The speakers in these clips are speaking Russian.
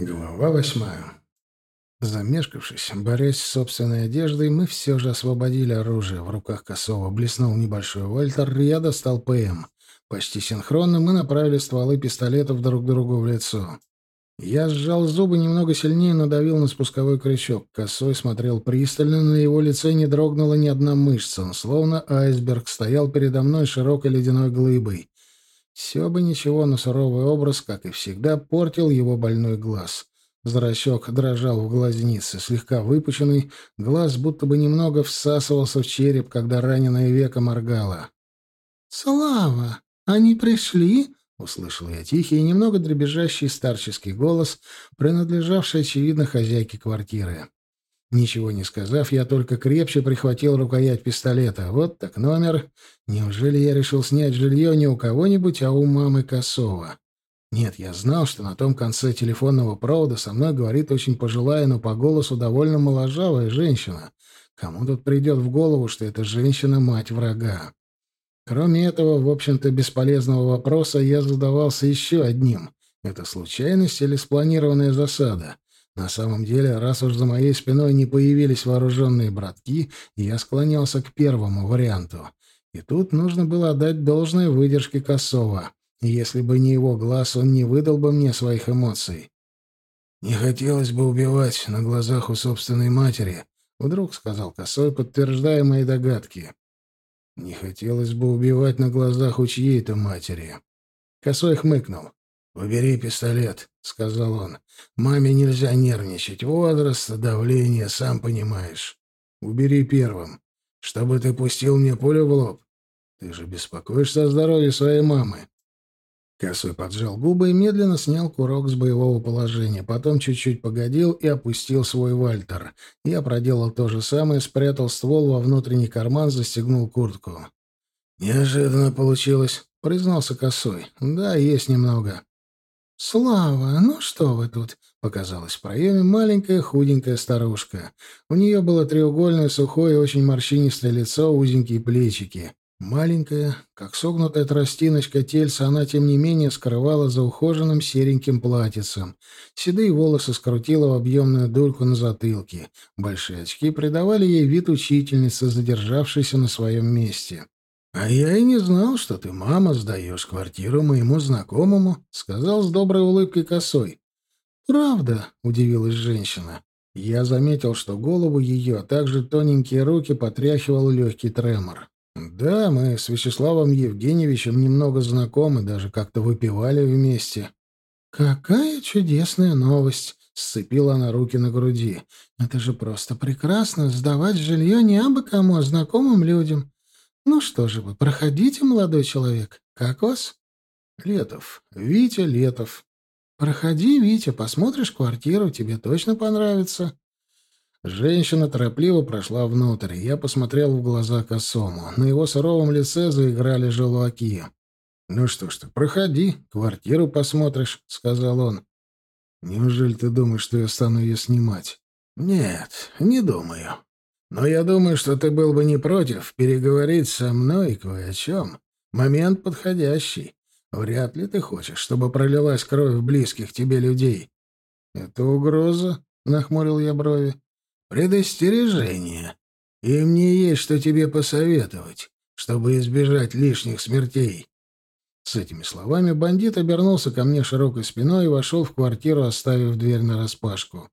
Глава восьмая. Замешкавшись, борясь с собственной одеждой, мы все же освободили оружие. В руках Косова блеснул небольшой вольтер, я достал ПМ. Почти синхронно мы направили стволы пистолетов друг другу в лицо. Я сжал зубы немного сильнее, надавил на спусковой крючок. Косой смотрел пристально, на его лице не дрогнула ни одна мышца. Он, словно айсберг, стоял передо мной широкой ледяной глыбой. Все бы ничего, но суровый образ, как и всегда, портил его больной глаз. Зрачок дрожал в глазнице, слегка выпученный, глаз будто бы немного всасывался в череп, когда раненое веко моргало. «Слава, они пришли?» — услышал я тихий и немного дребезжащий старческий голос, принадлежавший, очевидно, хозяйке квартиры. Ничего не сказав, я только крепче прихватил рукоять пистолета. Вот так номер. Неужели я решил снять жилье не у кого-нибудь, а у мамы Косова? Нет, я знал, что на том конце телефонного провода со мной говорит очень пожилая, но по голосу довольно моложавая женщина. Кому тут придет в голову, что эта женщина — мать врага? Кроме этого, в общем-то, бесполезного вопроса я задавался еще одним. Это случайность или спланированная засада? На самом деле, раз уж за моей спиной не появились вооруженные братки, я склонялся к первому варианту. И тут нужно было отдать должное выдержке Косова. Если бы не его глаз, он не выдал бы мне своих эмоций. «Не хотелось бы убивать на глазах у собственной матери», — вдруг сказал Косой, подтверждая мои догадки. «Не хотелось бы убивать на глазах у чьей-то матери». Косой хмыкнул. «Убери пистолет», — сказал он. «Маме нельзя нервничать. Возраст, давление, сам понимаешь. Убери первым, чтобы ты пустил мне пулю в лоб. Ты же беспокоишься о здоровье своей мамы». Косой поджал губы и медленно снял курок с боевого положения. Потом чуть-чуть погодил и опустил свой вальтер. Я проделал то же самое, спрятал ствол во внутренний карман, застегнул куртку. «Неожиданно получилось», — признался Косой. «Да, есть немного». «Слава, ну что вы тут?» — показалась в проеме маленькая худенькая старушка. У нее было треугольное, сухое очень морщинистое лицо, узенькие плечики. Маленькая, как согнутая тростиночка тельца, она, тем не менее, скрывала за ухоженным сереньким платьицем. Седые волосы скрутила в объемную дульку на затылке. Большие очки придавали ей вид учительницы, задержавшейся на своем месте. «А я и не знал, что ты, мама, сдаешь квартиру моему знакомому», — сказал с доброй улыбкой косой. «Правда?» — удивилась женщина. Я заметил, что голову ее, а также тоненькие руки потряхивал легкий тремор. «Да, мы с Вячеславом Евгеньевичем немного знакомы, даже как-то выпивали вместе». «Какая чудесная новость!» — сцепила она руки на груди. «Это же просто прекрасно — сдавать жилье не абы кому, а знакомым людям. «Ну что же вы, проходите, молодой человек. Как вас?» «Летов. Витя Летов». «Проходи, Витя, посмотришь квартиру, тебе точно понравится». Женщина торопливо прошла внутрь. Я посмотрел в глаза косому. На его суровом лице заиграли желваки. «Ну что ж ты, проходи, квартиру посмотришь», — сказал он. «Неужели ты думаешь, что я стану ее снимать?» «Нет, не думаю. Но я думаю, что ты был бы не против переговорить со мной кое о чем. Момент подходящий. Вряд ли ты хочешь, чтобы пролилась кровь близких тебе людей. — Это угроза? — нахмурил я брови. — Предостережение. И мне есть что тебе посоветовать, чтобы избежать лишних смертей. С этими словами бандит обернулся ко мне широкой спиной и вошел в квартиру, оставив дверь нараспашку.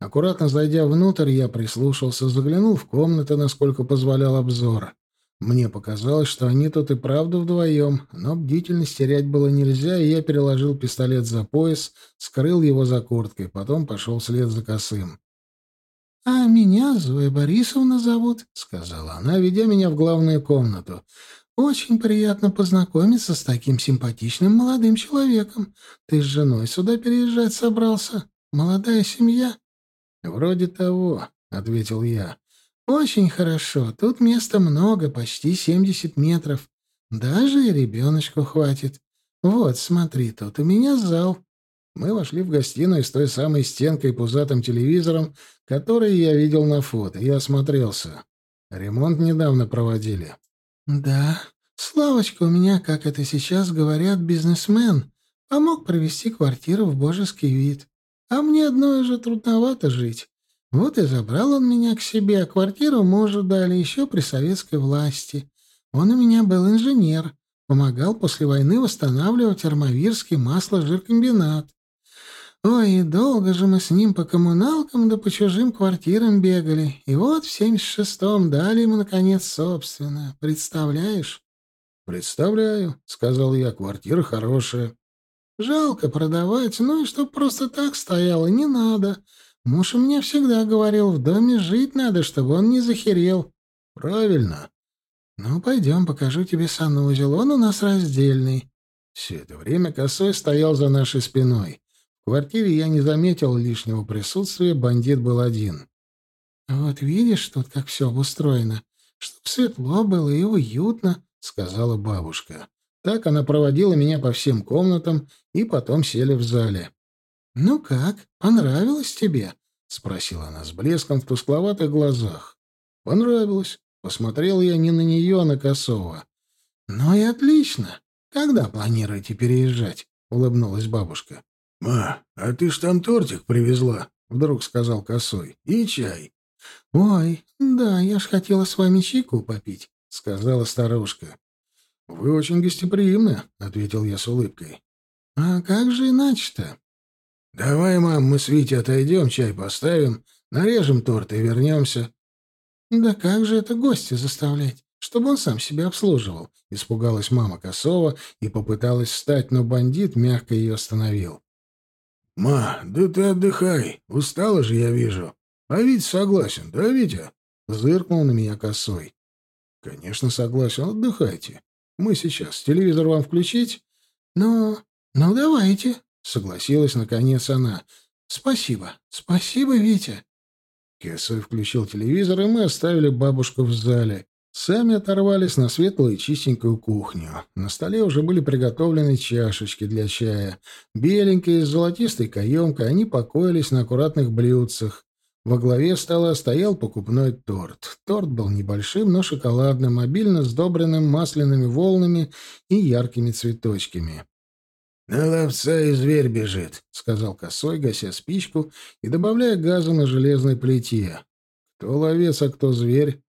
Аккуратно зайдя внутрь, я прислушался, заглянул в комнаты, насколько позволял обзор. Мне показалось, что они тут и правда вдвоем, но бдительность терять было нельзя, и я переложил пистолет за пояс, скрыл его за курткой, потом пошел вслед за косым. — А меня Зоя Борисовна зовут, — сказала она, ведя меня в главную комнату. — Очень приятно познакомиться с таким симпатичным молодым человеком. Ты с женой сюда переезжать собрался? Молодая семья? «Вроде того», — ответил я. «Очень хорошо. Тут места много, почти семьдесят метров. Даже и ребеночку хватит. Вот, смотри, тут у меня зал». Мы вошли в гостиную с той самой стенкой и пузатым телевизором, который я видел на фото, и осмотрелся. Ремонт недавно проводили. «Да. Славочка у меня, как это сейчас говорят, бизнесмен. Помог провести квартиру в божеский вид. А мне одной уже трудновато жить. Вот и забрал он меня к себе, а квартиру мужу дали еще при советской власти. Он у меня был инженер, помогал после войны восстанавливать Армавирский масло-жиркомбинат. Ой, долго же мы с ним по коммуналкам да по чужим квартирам бегали. И вот в семьдесят шестом дали ему, наконец, собственно. Представляешь? — Представляю, — сказал я, — квартира хорошая. — Жалко продавать, ну и чтоб просто так стояло, не надо. Муж меня всегда говорил, в доме жить надо, чтобы он не захерел. — Правильно. — Ну, пойдем, покажу тебе санузел, он у нас раздельный. Все это время косой стоял за нашей спиной. В квартире я не заметил лишнего присутствия, бандит был один. «Вот видишь тут, как все обустроено, чтоб светло было и уютно», — сказала бабушка. Так она проводила меня по всем комнатам и потом сели в зале. «Ну как, понравилось тебе?» — спросила она с блеском в тускловатых глазах. «Понравилось». Посмотрел я не на нее, а на Косова. «Ну и отлично. Когда планируете переезжать?» — улыбнулась бабушка. «Ма, а ты ж там тортик привезла», — вдруг сказал Косой. «И чай». «Ой, да, я ж хотела с вами чайку попить», — сказала старушка. «Вы очень гостеприимны», — ответил я с улыбкой. «А как же иначе-то?» «Давай, мам, мы с Витей отойдем, чай поставим, нарежем торт и вернемся». «Да как же это гостя заставлять, чтобы он сам себя обслуживал?» — испугалась мама Косова и попыталась встать, но бандит мягко ее остановил. «Ма, да ты отдыхай. Устала же, я вижу. А Витя согласен, да, Витя?» Зыркнул на меня косой. «Конечно, согласен. Отдыхайте. Мы сейчас. Телевизор вам включить?» «Ну, ну давайте», — согласилась наконец она. «Спасибо. Спасибо, Витя». Косой включил телевизор, и мы оставили бабушку в зале. Сами оторвались на светлую и чистенькую кухню. На столе уже были приготовлены чашечки для чая. Беленькие, с золотистой каемкой, они покоились на аккуратных блюдцах. Во главе стола стоял покупной торт. Торт был небольшим, но шоколадным, обильно сдобренным масляными волнами и яркими цветочками. «На ловца и зверь бежит», — сказал косой, гася спичку и добавляя газа на железной плите. «Кто ловец, а кто зверь?»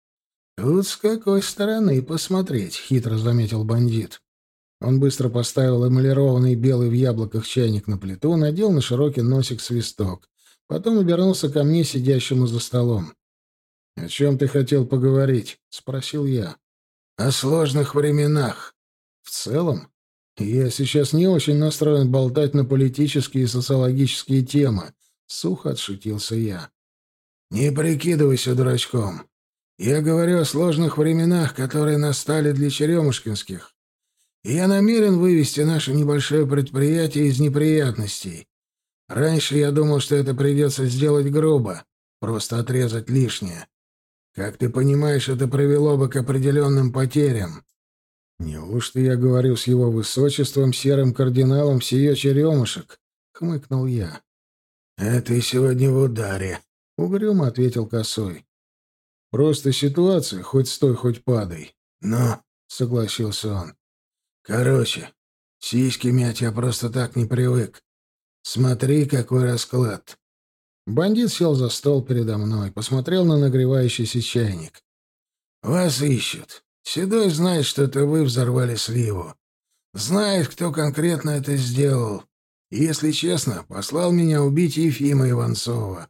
«Тут с какой стороны посмотреть», — хитро заметил бандит. Он быстро поставил эмалированный белый в яблоках чайник на плиту, надел на широкий носик свисток. Потом обернулся ко мне, сидящему за столом. «О чем ты хотел поговорить?» — спросил я. «О сложных временах». «В целом? Я сейчас не очень настроен болтать на политические и социологические темы», — сухо отшутился я. «Не прикидывайся дурачком. Я говорю о сложных временах, которые настали для черемушкинских. И я намерен вывести наше небольшое предприятие из неприятностей. Раньше я думал, что это придется сделать грубо, просто отрезать лишнее. Как ты понимаешь, это привело бы к определенным потерям. «Неужто я говорю с его высочеством, серым кардиналом сие черемушек?» — хмыкнул я. «Это и сегодня в ударе», — угрюмо ответил Косой. Просто ситуация, хоть стой, хоть падай. Ну, согласился он. Короче, сиськи мять я просто так не привык. Смотри, какой расклад. Бандит сел за стол передо мной, посмотрел на нагревающийся чайник. Вас ищут. Седой знает, что это вы взорвали сливу. Знает, кто конкретно это сделал. И, если честно, послал меня убить Ефима Иванцова.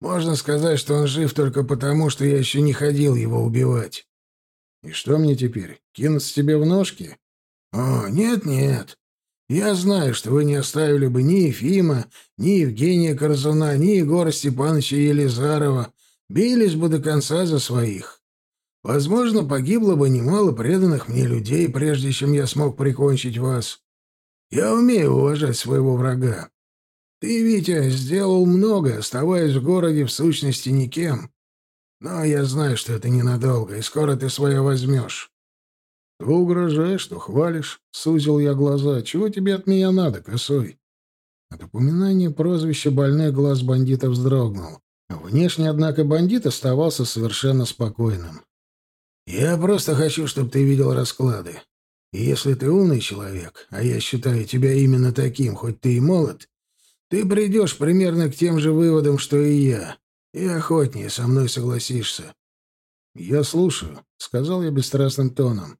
Можно сказать, что он жив только потому, что я еще не ходил его убивать. И что мне теперь, кинуться тебе в ножки? О, нет-нет. Я знаю, что вы не оставили бы ни Ефима, ни Евгения Корзуна, ни Егора Степановича Елизарова. Бились бы до конца за своих. Возможно, погибло бы немало преданных мне людей, прежде чем я смог прикончить вас. Я умею уважать своего врага. Ты, Витя, сделал много, оставаясь в городе в сущности никем. Но я знаю, что это ненадолго, и скоро ты свое возьмешь. — То угрожаешь, то хвалишь, — сузил я глаза. — Чего тебе от меня надо, косой? От упоминания прозвища больной глаз бандита вздрогнул. Внешне, однако, бандит оставался совершенно спокойным. «Я просто хочу, чтобы ты видел расклады. И если ты умный человек, а я считаю тебя именно таким, хоть ты и молод, ты придешь примерно к тем же выводам, что и я, и охотнее со мной согласишься. «Я слушаю», — сказал я бесстрастным тоном.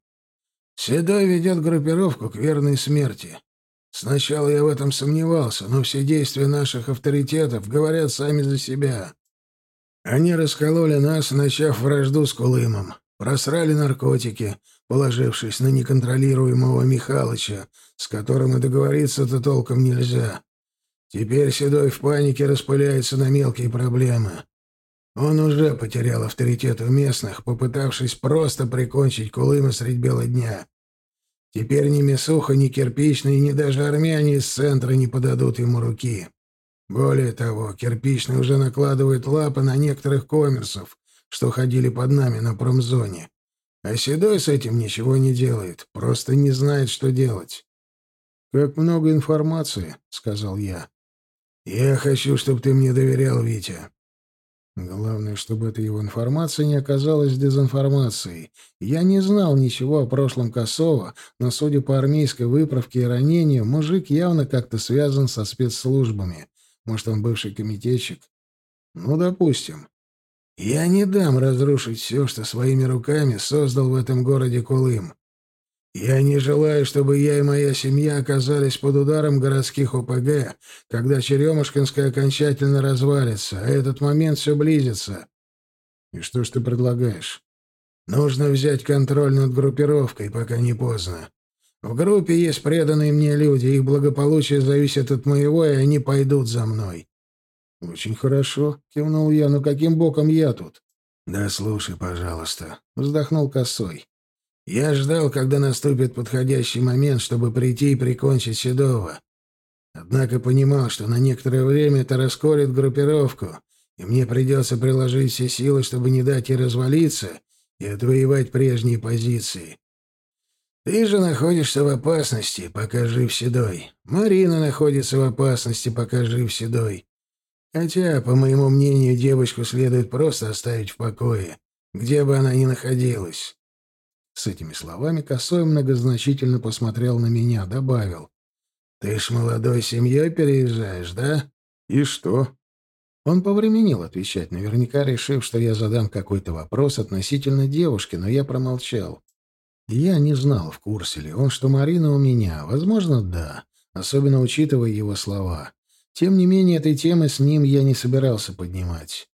«Седой ведет группировку к верной смерти. Сначала я в этом сомневался, но все действия наших авторитетов говорят сами за себя. Они раскололи нас, начав вражду с Кулымом, просрали наркотики, положившись на неконтролируемого Михалыча, с которым и договориться-то толком нельзя. Теперь Седой в панике распыляется на мелкие проблемы. Он уже потерял авторитет у местных, попытавшись просто прикончить Кулыма средь бела дня. Теперь ни Месуха, ни Кирпичный, ни даже армяне из центра не подадут ему руки. Более того, Кирпичный уже накладывает лапы на некоторых коммерсов, что ходили под нами на промзоне. А Седой с этим ничего не делает, просто не знает, что делать. «Как много информации», — сказал я. «Я хочу, чтобы ты мне доверял, Витя. Главное, чтобы эта его информация не оказалась дезинформацией. Я не знал ничего о прошлом Косова, но, судя по армейской выправке и ранению, мужик явно как-то связан со спецслужбами. Может, он бывший комитетчик? Ну, допустим. Я не дам разрушить все, что своими руками создал в этом городе Кулым. Я не желаю, чтобы я и моя семья оказались под ударом городских ОПГ, когда Черемушкинская окончательно развалится, а этот момент все близится. И что ж ты предлагаешь? Нужно взять контроль над группировкой, пока не поздно. В группе есть преданные мне люди, их благополучие зависит от моего, и они пойдут за мной. Очень хорошо, кивнул я, но каким боком я тут? Да слушай, пожалуйста, вздохнул Косой. Я ждал, когда наступит подходящий момент, чтобы прийти и прикончить Седова. Однако понимал, что на некоторое время это расколет группировку, и мне придется приложить все силы, чтобы не дать ей развалиться и отвоевать прежние позиции. Ты же находишься в опасности, пока жив Седой. Марина находится в опасности, пока жив Седой. Хотя, по моему мнению, девочку следует просто оставить в покое, где бы она ни находилась. С этими словами Косой многозначительно посмотрел на меня, добавил. «Ты ж молодой семьей переезжаешь, да?» «И что?» Он повременил отвечать, наверняка решив, что я задам какой-то вопрос относительно девушки, но я промолчал. Я не знал, в курсе ли он, что Марина у меня. Возможно, да, особенно учитывая его слова. Тем не менее, этой темы с ним я не собирался поднимать.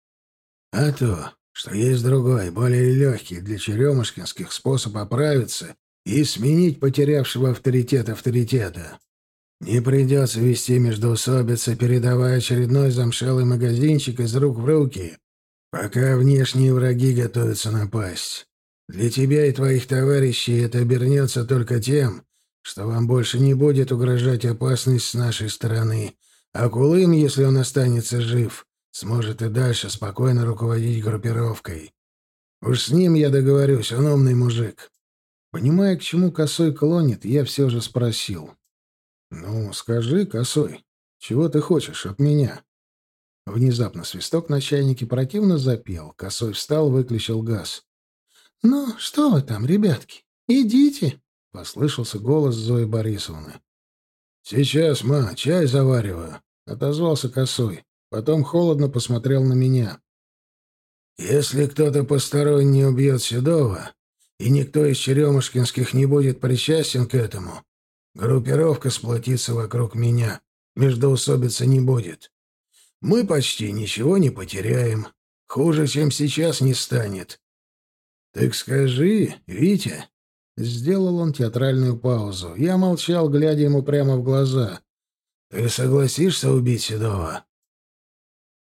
«А то, что есть другой, более легкий для черемушкинских способ оправиться и сменить потерявшего авторитет авторитета. Не придется вести междоусобицы, передавая очередной замшелый магазинчик из рук в руки, пока внешние враги готовятся напасть. Для тебя и твоих товарищей это обернется только тем, что вам больше не будет угрожать опасность с нашей стороны, а Кулым, если он останется жив, сможет и дальше спокойно руководить группировкой. Уж с ним я договорюсь, он умный мужик. Понимая, к чему Косой клонит, я все же спросил. «Ну, скажи, Косой, чего ты хочешь от меня?» Внезапно свисток на чайнике противно запел. Косой встал, выключил газ. «Ну, что вы там, ребятки? Идите!» — послышался голос Зои Борисовны. «Сейчас, ма, чай завариваю», — отозвался Косой. Потом холодно посмотрел на меня. «Если кто-то посторонний убьет Седова, и никто из черемушкинских не будет причастен к этому, группировка сплотится вокруг меня, междоусобицы не будет. Мы почти ничего не потеряем, хуже, чем сейчас, не станет. Так скажи, Витя...» Сделал он театральную паузу. Я молчал, глядя ему прямо в глаза. «Ты согласишься убить Седова?»